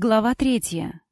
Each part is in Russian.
Глава третья.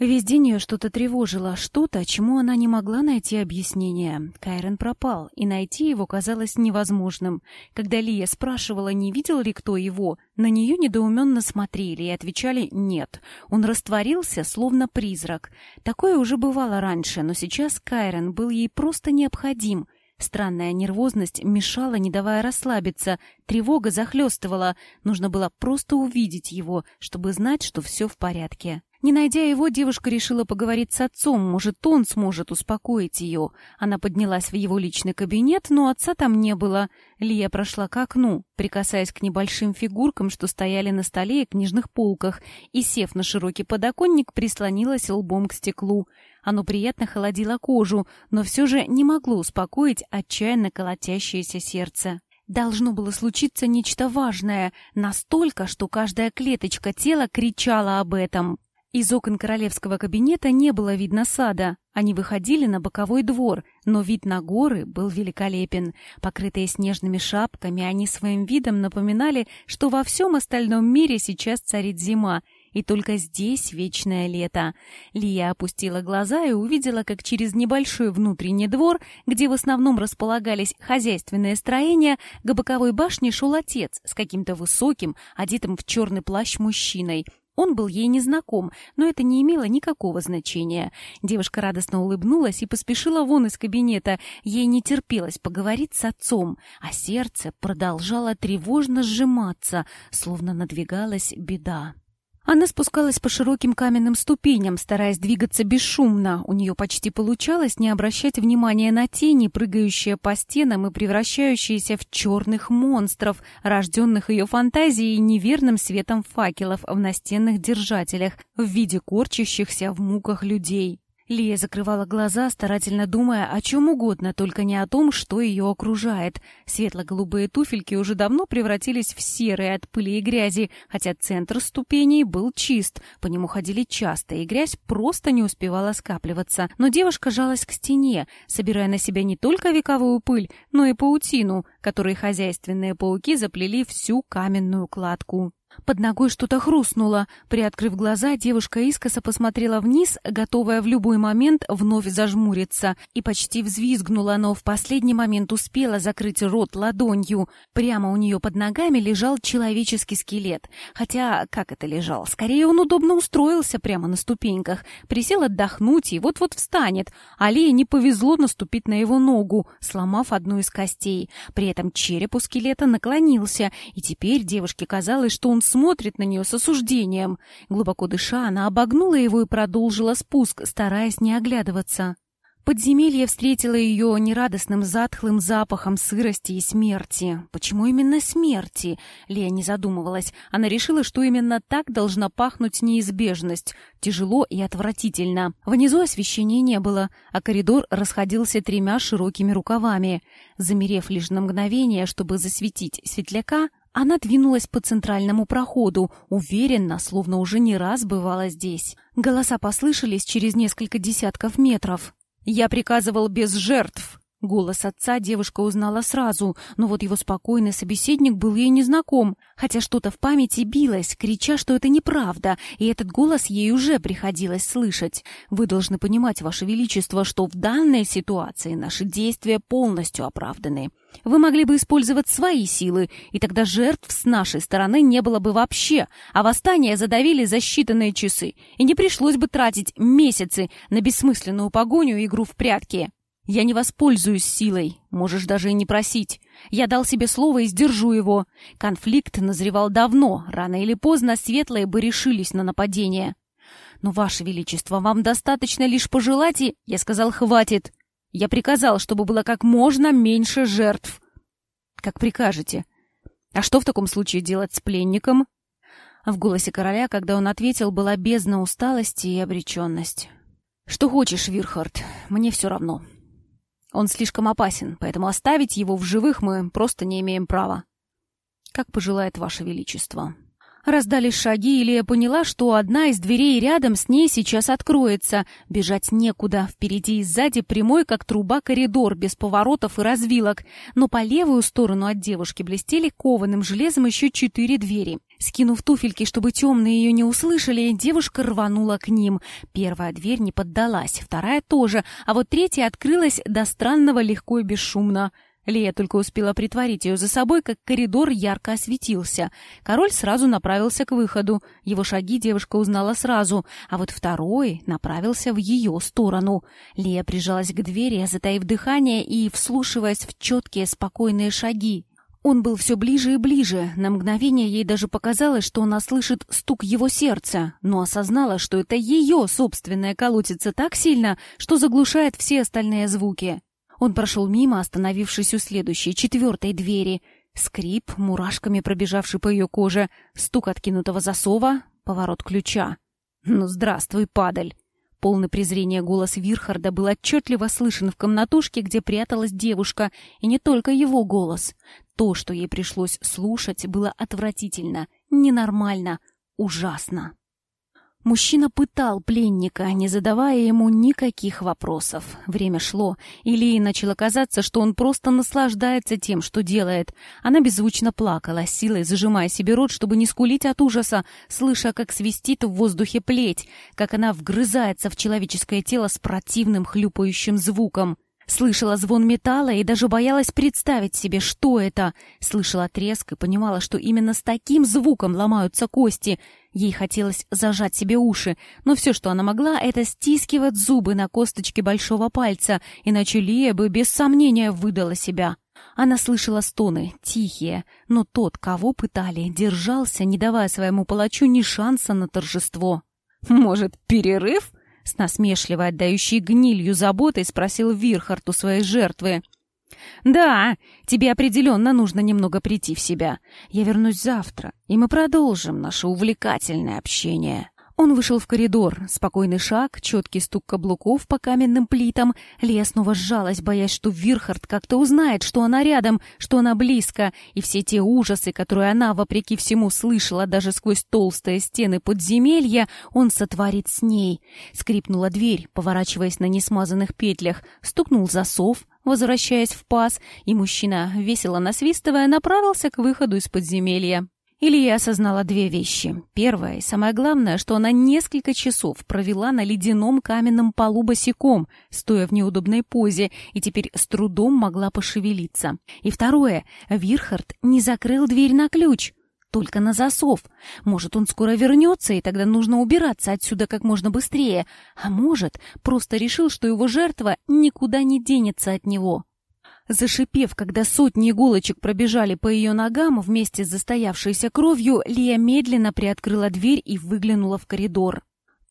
Ее что-то тревожило, что-то, чему она не могла найти объяснение. Кайрон пропал, и найти его казалось невозможным. Когда Лия спрашивала, не видел ли кто его, на нее недоуменно смотрели и отвечали «нет». Он растворился, словно призрак. Такое уже бывало раньше, но сейчас Кайрон был ей просто необходим. Странная нервозность мешала, не давая расслабиться. Тревога захлестывала. Нужно было просто увидеть его, чтобы знать, что все в порядке. Не найдя его, девушка решила поговорить с отцом, может, он сможет успокоить ее. Она поднялась в его личный кабинет, но отца там не было. Лия прошла к окну, прикасаясь к небольшим фигуркам, что стояли на столе и книжных полках, и, сев на широкий подоконник, прислонилась лбом к стеклу. Оно приятно холодило кожу, но все же не могло успокоить отчаянно колотящееся сердце. Должно было случиться нечто важное, настолько, что каждая клеточка тела кричала об этом. Из окон королевского кабинета не было видно сада. Они выходили на боковой двор, но вид на горы был великолепен. Покрытые снежными шапками, они своим видом напоминали, что во всем остальном мире сейчас царит зима, и только здесь вечное лето. Лия опустила глаза и увидела, как через небольшой внутренний двор, где в основном располагались хозяйственные строения, к боковой башне шел отец с каким-то высоким, одетым в черный плащ мужчиной — он был ей незнаком, но это не имело никакого значения. Девушка радостно улыбнулась и поспешила вон из кабинета. Ей не терпелось поговорить с отцом, а сердце продолжало тревожно сжиматься, словно надвигалась беда. Она спускалась по широким каменным ступеням, стараясь двигаться бесшумно. У нее почти получалось не обращать внимания на тени, прыгающие по стенам и превращающиеся в черных монстров, рожденных ее фантазией и неверным светом факелов в настенных держателях, в виде корчащихся в муках людей. Лия закрывала глаза, старательно думая о чем угодно, только не о том, что ее окружает. Светло-голубые туфельки уже давно превратились в серые от пыли и грязи, хотя центр ступеней был чист, по нему ходили часто, и грязь просто не успевала скапливаться. Но девушка жалась к стене, собирая на себя не только вековую пыль, но и паутину, которой хозяйственные пауки заплели всю каменную кладку. Под ногой что-то хрустнуло. Приоткрыв глаза, девушка искоса посмотрела вниз, готовая в любой момент вновь зажмуриться, и почти взвизгнула, но в последний момент успела закрыть рот ладонью. Прямо у нее под ногами лежал человеческий скелет. Хотя, как это лежал? Скорее, он удобно устроился прямо на ступеньках. Присел отдохнуть и вот-вот встанет. Алие не повезло наступить на его ногу, сломав одну из костей. При этом череп у скелета наклонился, и теперь девушке казалось, что он смотрит на нее с осуждением. Глубоко дыша, она обогнула его и продолжила спуск, стараясь не оглядываться. Подземелье встретило ее нерадостным затхлым запахом сырости и смерти. Почему именно смерти? Лея не задумывалась. Она решила, что именно так должна пахнуть неизбежность. Тяжело и отвратительно. Внизу освещения не было, а коридор расходился тремя широкими рукавами. Замерев лишь на мгновение, чтобы засветить светляка, она двинулась по центральному проходу, уверенно, словно уже не раз бывала здесь. Голоса послышались через несколько десятков метров. «Я приказывал без жертв!» Голос отца девушка узнала сразу, но вот его спокойный собеседник был ей незнаком, хотя что-то в памяти билось, крича, что это неправда, и этот голос ей уже приходилось слышать. «Вы должны понимать, Ваше Величество, что в данной ситуации наши действия полностью оправданы. Вы могли бы использовать свои силы, и тогда жертв с нашей стороны не было бы вообще, а восстание задавили за считанные часы, и не пришлось бы тратить месяцы на бессмысленную погоню и игру в прятки». Я не воспользуюсь силой, можешь даже и не просить. Я дал себе слово и сдержу его. Конфликт назревал давно, рано или поздно светлые бы решились на нападение. Но, Ваше Величество, вам достаточно лишь пожелать и... Я сказал, хватит. Я приказал, чтобы было как можно меньше жертв. Как прикажете. А что в таком случае делать с пленником? В голосе короля, когда он ответил, была бездна усталости и обреченность. «Что хочешь, Вирхард, мне все равно. Он слишком опасен, поэтому оставить его в живых мы просто не имеем права. Как пожелает Ваше Величество. Раздались шаги, и Лия поняла, что одна из дверей рядом с ней сейчас откроется. Бежать некуда. Впереди и сзади прямой, как труба, коридор, без поворотов и развилок. Но по левую сторону от девушки блестели кованым железом еще четыре двери. Скинув туфельки, чтобы темные ее не услышали, девушка рванула к ним. Первая дверь не поддалась, вторая тоже, а вот третья открылась до странного легко и бесшумно. Лея только успела притворить ее за собой, как коридор ярко осветился. Король сразу направился к выходу. Его шаги девушка узнала сразу, а вот второй направился в ее сторону. Лея прижалась к двери, затаив дыхание и вслушиваясь в четкие спокойные шаги. Он был все ближе и ближе. На мгновение ей даже показалось, что она слышит стук его сердца, но осознала, что это ее собственное колотится так сильно, что заглушает все остальные звуки. Он прошел мимо, остановившись у следующей, четвертой двери. Скрип, мурашками пробежавший по ее коже, стук откинутого засова, поворот ключа. «Ну, здравствуй, падаль!» Полный презрения голос Вирхарда был отчетливо слышен в комнатушке, где пряталась девушка, и не только его голос. То, что ей пришлось слушать, было отвратительно, ненормально, ужасно. Мужчина пытал пленника, не задавая ему никаких вопросов. Время шло, и Лии начало казаться, что он просто наслаждается тем, что делает. Она беззвучно плакала, силой зажимая себе рот, чтобы не скулить от ужаса, слыша, как свистит в воздухе плеть, как она вгрызается в человеческое тело с противным хлюпающим звуком. Слышала звон металла и даже боялась представить себе, что это. Слышала треск и понимала, что именно с таким звуком ломаются кости. Ей хотелось зажать себе уши, но все, что она могла, это стискивать зубы на косточке большого пальца, иначе Лия бы без сомнения выдала себя. Она слышала стоны, тихие, но тот, кого пытали, держался, не давая своему палачу ни шанса на торжество. «Может, перерыв?» С насмешливо отдающей гнилью заботой спросил Вирхард у своей жертвы. «Да, тебе определенно нужно немного прийти в себя. Я вернусь завтра, и мы продолжим наше увлекательное общение». Он вышел в коридор. Спокойный шаг, четкий стук каблуков по каменным плитам. Лия снова сжалась, боясь, что Вирхард как-то узнает, что она рядом, что она близко, и все те ужасы, которые она, вопреки всему, слышала даже сквозь толстые стены подземелья, он сотворит с ней. Скрипнула дверь, поворачиваясь на несмазанных петлях, стукнул засов, возвращаясь в паз, и мужчина, весело насвистывая, направился к выходу из подземелья. Илья осознала две вещи. Первое и самое главное, что она несколько часов провела на ледяном каменном полу босиком, стоя в неудобной позе, и теперь с трудом могла пошевелиться. И второе, Вирхард не закрыл дверь на ключ, только на засов. Может, он скоро вернется, и тогда нужно убираться отсюда как можно быстрее. А может, просто решил, что его жертва никуда не денется от него. Зашипев, когда сотни иголочек пробежали по ее ногам вместе с застоявшейся кровью, Лия медленно приоткрыла дверь и выглянула в коридор.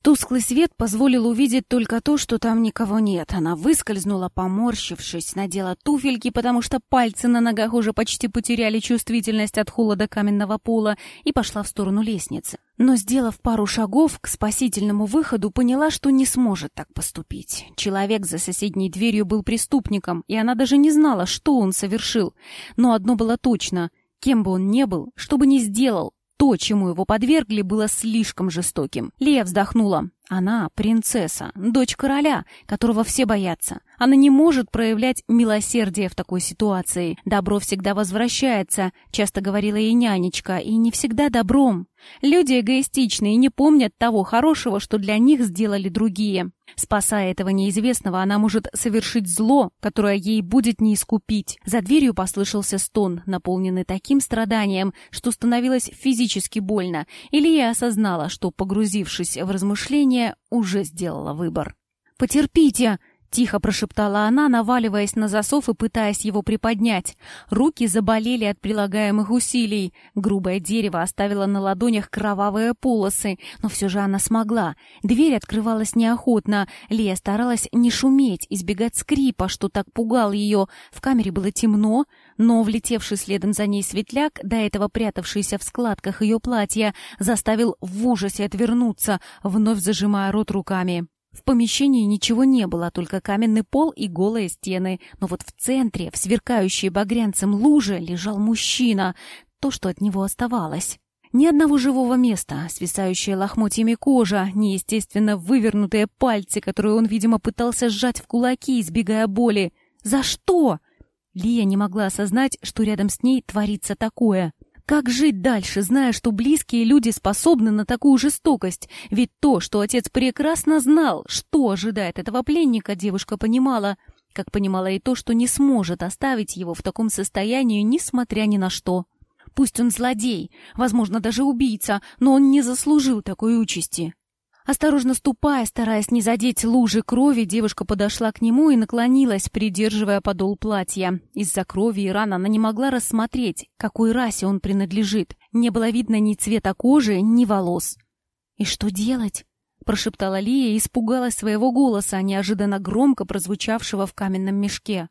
Тусклый свет позволил увидеть только то, что там никого нет. Она выскользнула, поморщившись, надела туфельки, потому что пальцы на ногах уже почти потеряли чувствительность от холода каменного пола, и пошла в сторону лестницы. Но, сделав пару шагов к спасительному выходу, поняла, что не сможет так поступить. Человек за соседней дверью был преступником, и она даже не знала, что он совершил. Но одно было точно — Кем бы он ни был, что бы ни сделал, то, чему его подвергли, было слишком жестоким. Лия вздохнула. Она принцесса, дочь короля, которого все боятся. Она не может проявлять милосердие в такой ситуации. Добро всегда возвращается, часто говорила ей нянечка, и не всегда добром. Люди эгоистичны и не помнят того хорошего, что для них сделали другие. Спасая этого неизвестного, она может совершить зло, которое ей будет не искупить. За дверью послышался стон, наполненный таким страданием, что становилось физически больно. Илья осознала, что, погрузившись в размышления, уже сделала выбор. «Потерпите!» Тихо прошептала она, наваливаясь на засов и пытаясь его приподнять. Руки заболели от прилагаемых усилий. Грубое дерево оставило на ладонях кровавые полосы, но все же она смогла. Дверь открывалась неохотно. Лия старалась не шуметь, избегать скрипа, что так пугал ее. В камере было темно, но влетевший следом за ней светляк, до этого прятавшийся в складках ее платья, заставил в ужасе отвернуться, вновь зажимая рот руками. В помещении ничего не было, только каменный пол и голые стены. Но вот в центре, в сверкающей багрянцем луже, лежал мужчина. То, что от него оставалось. Ни одного живого места, свисающая лохмотьями кожа, неестественно вывернутые пальцы, которые он, видимо, пытался сжать в кулаки, избегая боли. За что? Лия не могла осознать, что рядом с ней творится такое. Как жить дальше, зная, что близкие люди способны на такую жестокость? Ведь то, что отец прекрасно знал, что ожидает этого пленника, девушка понимала, как понимала и то, что не сможет оставить его в таком состоянии, несмотря ни на что. Пусть он злодей, возможно, даже убийца, но он не заслужил такой участи. Осторожно ступая, стараясь не задеть лужи крови, девушка подошла к нему и наклонилась, придерживая подол платья. Из-за крови и ран она не могла рассмотреть, какой расе он принадлежит. Не было видно ни цвета кожи, ни волос. «И что делать?» — прошептала Лия и испугалась своего голоса, неожиданно громко прозвучавшего в каменном мешке.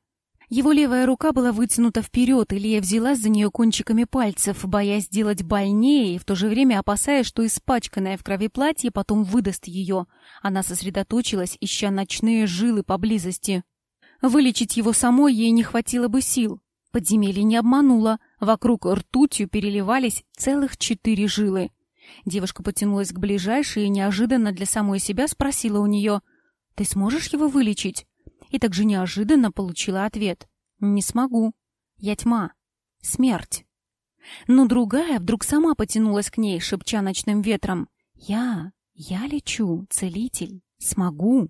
Его левая рука была вытянута вперед, и Лия взялась за нее кончиками пальцев, боясь сделать больнее и в то же время опасаясь, что испачканное в крови платье потом выдаст ее. Она сосредоточилась, ища ночные жилы поблизости. Вылечить его самой ей не хватило бы сил. Подземелье не обмануло. Вокруг ртутью переливались целых четыре жилы. Девушка потянулась к ближайшей и неожиданно для самой себя спросила у нее, «Ты сможешь его вылечить?» И также неожиданно получила ответ. «Не смогу. Я тьма. Смерть». Но другая вдруг сама потянулась к ней, шепча ночным ветром. «Я, я лечу, целитель, смогу».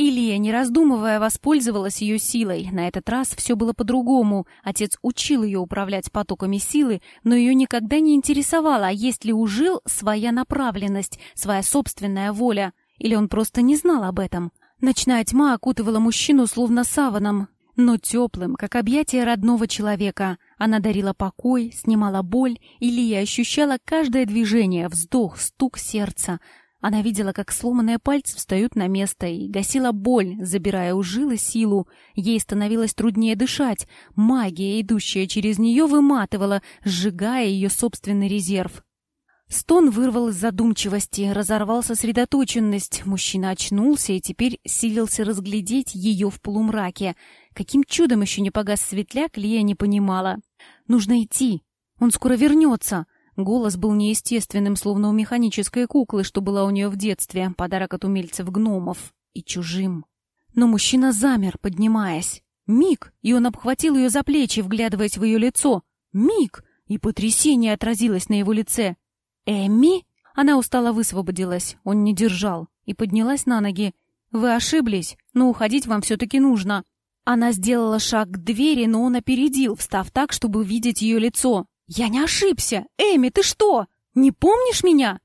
Илья, не раздумывая, воспользовалась ее силой. На этот раз все было по-другому. Отец учил ее управлять потоками силы, но ее никогда не интересовало, а есть ли у жил своя направленность, своя собственная воля. Или он просто не знал об этом. Ночная тьма окутывала мужчину словно саваном, но теплым, как объятие родного человека. Она дарила покой, снимала боль, и ощущала каждое движение, вздох, стук сердца. Она видела, как сломанные пальцы встают на место и гасила боль, забирая у жилы силу. Ей становилось труднее дышать. Магия, идущая через нее, выматывала, сжигая ее собственный резерв. Стон вырвал из задумчивости, разорвал сосредоточенность. Мужчина очнулся и теперь силился разглядеть ее в полумраке. Каким чудом еще не погас светляк, Лия не понимала. «Нужно идти. Он скоро вернется». Голос был неестественным, словно у механической куклы, что была у нее в детстве, подарок от умельцев-гномов, и чужим. Но мужчина замер, поднимаясь. Миг, и он обхватил ее за плечи, вглядываясь в ее лицо. Миг, и потрясение отразилось на его лице. «Эмми?» Она устало высвободилась, он не держал, и поднялась на ноги. «Вы ошиблись, но уходить вам все-таки нужно». Она сделала шаг к двери, но он опередил, встав так, чтобы видеть ее лицо. «Я не ошибся! Эми, ты что? Не помнишь меня?»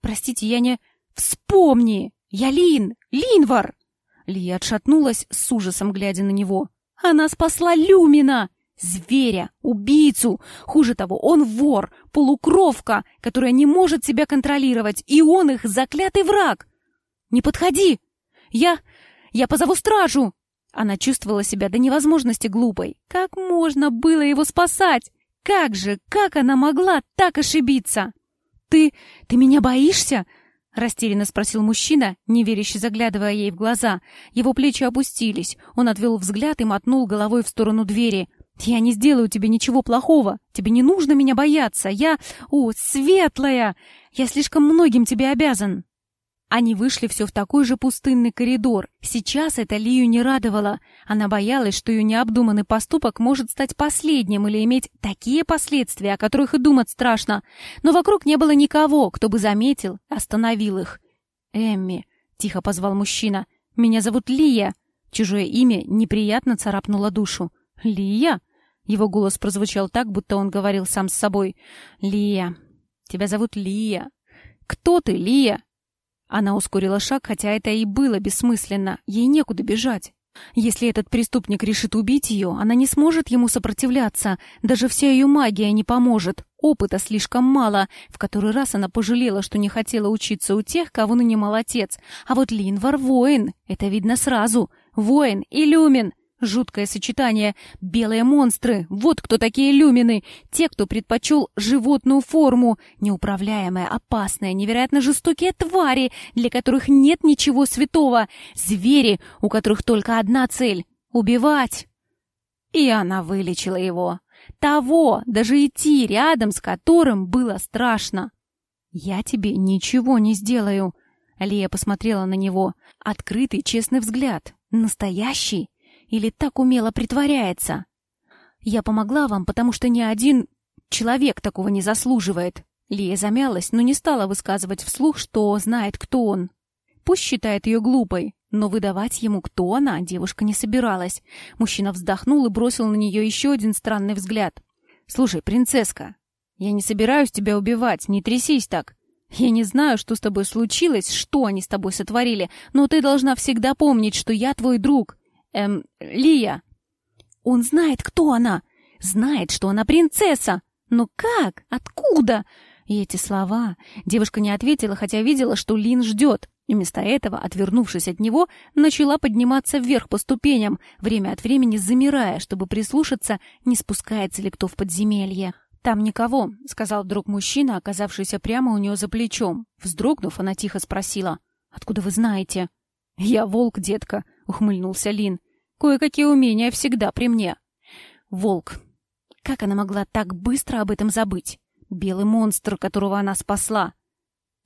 «Простите, я не...» «Вспомни! Я Лин! Линвар!» Лия отшатнулась с ужасом, глядя на него. «Она спасла Люмина!» Зверя, убийцу. Хуже того, он вор, полукровка, которая не может себя контролировать, и он их заклятый враг. Не подходи! Я... я позову стражу! Она чувствовала себя до невозможности глупой. Как можно было его спасать? Как же, как она могла так ошибиться? Ты... ты меня боишься? Растерянно спросил мужчина, неверяще заглядывая ей в глаза. Его плечи опустились. Он отвел взгляд и мотнул головой в сторону двери. «Я не сделаю тебе ничего плохого. Тебе не нужно меня бояться. Я... О, светлая! Я слишком многим тебе обязан!» Они вышли все в такой же пустынный коридор. Сейчас это Лию не радовало. Она боялась, что ее необдуманный поступок может стать последним или иметь такие последствия, о которых и думать страшно. Но вокруг не было никого, кто бы заметил, остановил их. «Эмми», — тихо позвал мужчина, — «меня зовут Лия». Чужое имя неприятно царапнуло душу. «Лия?» Его голос прозвучал так, будто он говорил сам с собой. «Лия. Тебя зовут Лия. Кто ты, Лия?» Она ускорила шаг, хотя это и было бессмысленно. Ей некуда бежать. Если этот преступник решит убить ее, она не сможет ему сопротивляться. Даже вся ее магия не поможет. Опыта слишком мало. В который раз она пожалела, что не хотела учиться у тех, кого нанимал отец. А вот Линвар — воин. Это видно сразу. Воин и люмин. Жуткое сочетание. Белые монстры. Вот кто такие люмины. Те, кто предпочел животную форму. Неуправляемые, опасные, невероятно жестокие твари, для которых нет ничего святого. Звери, у которых только одна цель — убивать. И она вылечила его. Того, даже идти рядом с которым было страшно. «Я тебе ничего не сделаю», — Лия посмотрела на него. Открытый, честный взгляд. Настоящий? Или так умело притворяется? «Я помогла вам, потому что ни один человек такого не заслуживает». Лия замялась, но не стала высказывать вслух, что знает, кто он. Пусть считает ее глупой, но выдавать ему, кто она, девушка не собиралась. Мужчина вздохнул и бросил на нее еще один странный взгляд. «Слушай, принцесска, я не собираюсь тебя убивать, не трясись так. Я не знаю, что с тобой случилось, что они с тобой сотворили, но ты должна всегда помнить, что я твой друг. Эм, Лия». «Он знает, кто она, знает, что она принцесса. Но как? Откуда?» И эти слова девушка не ответила, хотя видела, что Лин ждет. И вместо этого, отвернувшись от него, начала подниматься вверх по ступеням, время от времени замирая, чтобы прислушаться, не спускается ли кто в подземелье. «Там никого», — сказал вдруг мужчина, оказавшийся прямо у нее за плечом. Вздрогнув, она тихо спросила. «Откуда вы знаете?» «Я волк, детка», — ухмыльнулся Лин. «Кое-какие умения всегда при мне». «Волк». Как она могла так быстро об этом забыть? Белый монстр, которого она спасла.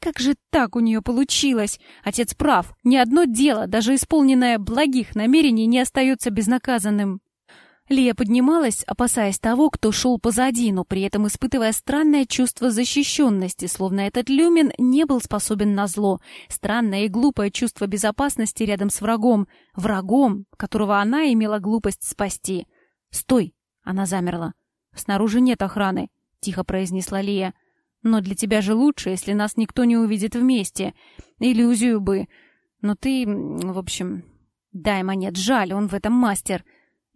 Как же так у нее получилось? Отец прав. Ни одно дело, даже исполненное благих намерений, не остается безнаказанным. Лия поднималась, опасаясь того, кто шел позади, но при этом испытывая странное чувство защищенности, словно этот люмин не был способен на зло. Странное и глупое чувство безопасности рядом с врагом. Врагом, которого она имела глупость спасти. «Стой!» — она замерла. «Снаружи нет охраны», — тихо произнесла Лия. Но для тебя же лучше, если нас никто не увидит вместе. Иллюзию бы. Но ты, в общем... Дай монет, жаль, он в этом мастер.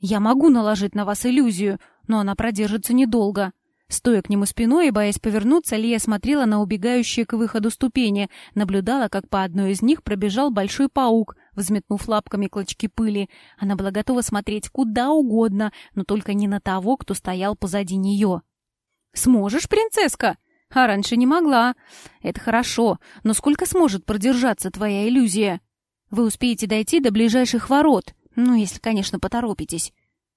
Я могу наложить на вас иллюзию, но она продержится недолго. Стоя к нему спиной и боясь повернуться, Лия смотрела на убегающие к выходу ступени, наблюдала, как по одной из них пробежал большой паук, взметнув лапками клочки пыли. Она была готова смотреть куда угодно, но только не на того, кто стоял позади нее. «Сможешь, принцесска?» А раньше не могла. Это хорошо, но сколько сможет продержаться твоя иллюзия? Вы успеете дойти до ближайших ворот, ну, если, конечно, поторопитесь.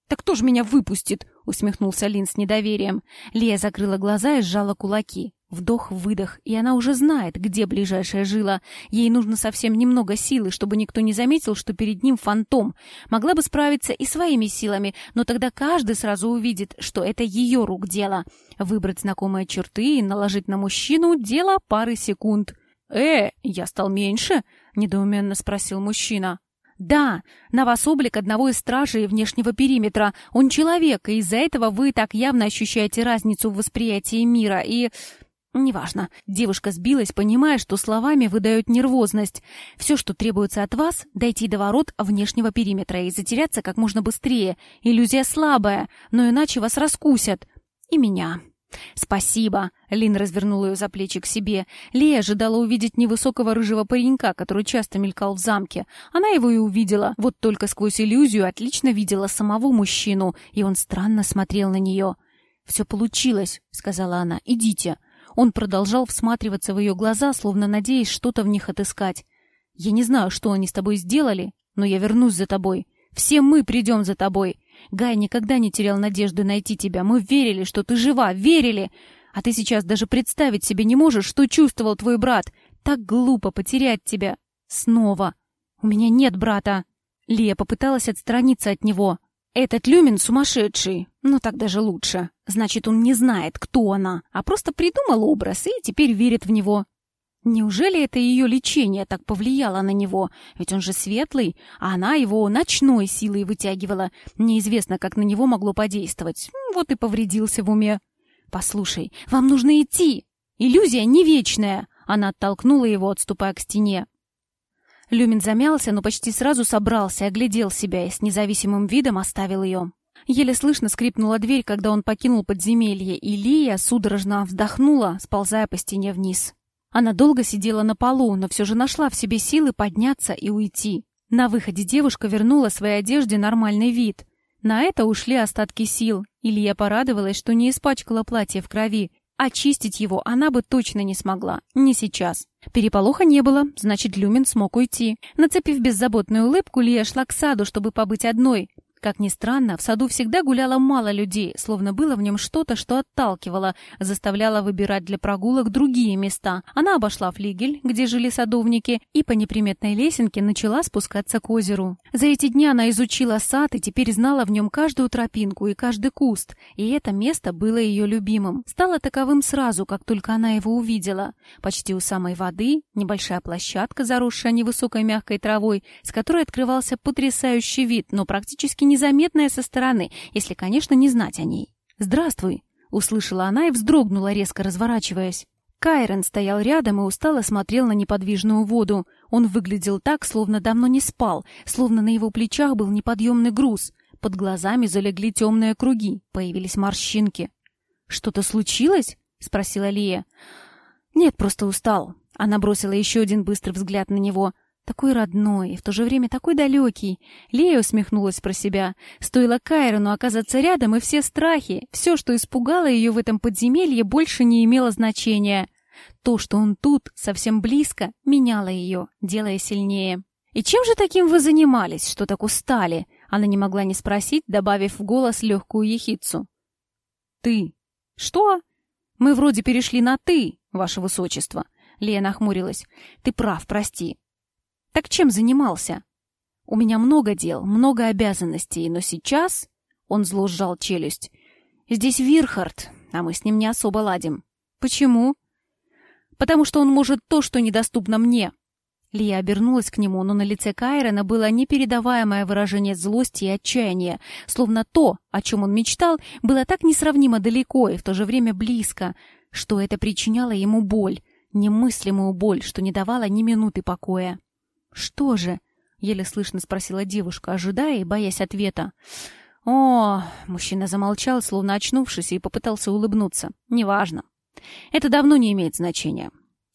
«Так кто же меня выпустит?» — усмехнулся Лин с недоверием. Лия закрыла глаза и сжала кулаки. Вдох-выдох, и она уже знает, где ближайшая жила. Ей нужно совсем немного силы, чтобы никто не заметил, что перед ним фантом. Могла бы справиться и своими силами, но тогда каждый сразу увидит, что это ее рук дело. Выбрать знакомые черты и наложить на мужчину — дело пары секунд. «Э, я стал меньше?» — недоуменно спросил мужчина. «Да, на вас облик одного из стражей внешнего периметра. Он человек, и из-за этого вы так явно ощущаете разницу в восприятии мира. И Неважно. Девушка сбилась, понимая, что словами выдают нервозность. Все, что требуется от вас, дойти до ворот внешнего периметра и затеряться как можно быстрее. Иллюзия слабая, но иначе вас раскусят. И меня. «Спасибо!» — Лин развернул ее за плечи к себе. Лия ожидала увидеть невысокого рыжего паренька, который часто мелькал в замке. Она его и увидела, вот только сквозь иллюзию отлично видела самого мужчину, и он странно смотрел на нее. «Все получилось», — сказала она. «Идите». Он продолжал всматриваться в ее глаза, словно надеясь что-то в них отыскать. «Я не знаю, что они с тобой сделали, но я вернусь за тобой. Все мы придем за тобой. Гай никогда не терял надежды найти тебя. Мы верили, что ты жива, верили. А ты сейчас даже представить себе не можешь, что чувствовал твой брат. Так глупо потерять тебя. Снова. У меня нет брата». Лия попыталась отстраниться от него. Этот Люмин сумасшедший. Ну так даже лучше. Значит, он не знает, кто она, а просто придумал образ и теперь верит в него. Неужели это ее лечение так повлияло на него? Ведь он же светлый, а она его ночной силой вытягивала. Неизвестно, как на него могло подействовать. Вот и повредился в уме. «Послушай, вам нужно идти! Иллюзия не вечная!» Она оттолкнула его, отступая к стене. Люмин замялся, но почти сразу собрался, оглядел себя и с независимым видом оставил ее. Еле слышно скрипнула дверь, когда он покинул подземелье, и Лия судорожно вздохнула, сползая по стене вниз. Она долго сидела на полу, но все же нашла в себе силы подняться и уйти. На выходе девушка вернула своей одежде нормальный вид. На это ушли остатки сил. Илья порадовалась, что не испачкала платье в крови. Очистить его она бы точно не смогла. Не сейчас. Переполоха не было, значит, Люмин смог уйти. Нацепив беззаботную улыбку, Лия шла к саду, чтобы побыть одной. Как ни странно, в саду всегда гуляло мало людей, словно было в нем что-то, что отталкивало, заставляло выбирать для прогулок другие места. Она обошла флигель, где жили садовники, и по неприметной лесенке начала спускаться к озеру. За эти дни она изучила сад и теперь знала в нем каждую тропинку и каждый куст, и это место было ее любимым. Стало таковым сразу, как только она его увидела. Почти у самой воды небольшая площадка, заросшая невысокой мягкой травой, с которой открывался потрясающий вид, но практически незаметная со стороны, если, конечно, не знать о ней. «Здравствуй!» — услышала она и вздрогнула, резко разворачиваясь. Кайрон стоял рядом и устало смотрел на неподвижную воду. Он выглядел так, словно давно не спал, словно на его плечах был неподъемный груз. Под глазами залегли темные круги, появились морщинки. «Что-то случилось?» — спросила Лия. «Нет, просто устал». Она бросила еще один быстрый взгляд на него — такой родной и в то же время такой далекий. Лея усмехнулась про себя. Стоило Кайрону оказаться рядом, и все страхи, все, что испугало ее в этом подземелье, больше не имело значения. То, что он тут, совсем близко, меняло ее, делая сильнее. «И чем же таким вы занимались, что так устали?» Она не могла не спросить, добавив в голос легкую ехицу. «Ты». «Что?» «Мы вроде перешли на «ты», ваше высочество». Лея нахмурилась. «Ты прав, прости. Так чем занимался? У меня много дел, много обязанностей, но сейчас... Он зло сжал челюсть. Здесь Вирхард, а мы с ним не особо ладим. Почему? Потому что он может то, что недоступно мне. Лия обернулась к нему, но на лице Кайрена было непередаваемое выражение злости и отчаяния, словно то, о чем он мечтал, было так несравнимо далеко и в то же время близко, что это причиняло ему боль, немыслимую боль, что не давала ни минуты покоя. «Что же?» — еле слышно спросила девушка, ожидая и боясь ответа. «О!» — мужчина замолчал, словно очнувшись, и попытался улыбнуться. «Неважно. Это давно не имеет значения.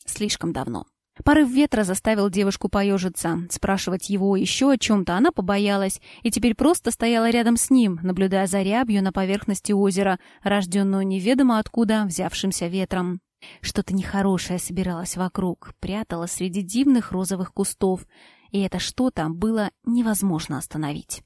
Слишком давно». Порыв ветра заставил девушку поежиться. Спрашивать его еще о чем-то она побоялась, и теперь просто стояла рядом с ним, наблюдая за рябью на поверхности озера, рожденную неведомо откуда взявшимся ветром. Что-то нехорошее собиралось вокруг, пряталось среди дивных розовых кустов, и это что-то было невозможно остановить.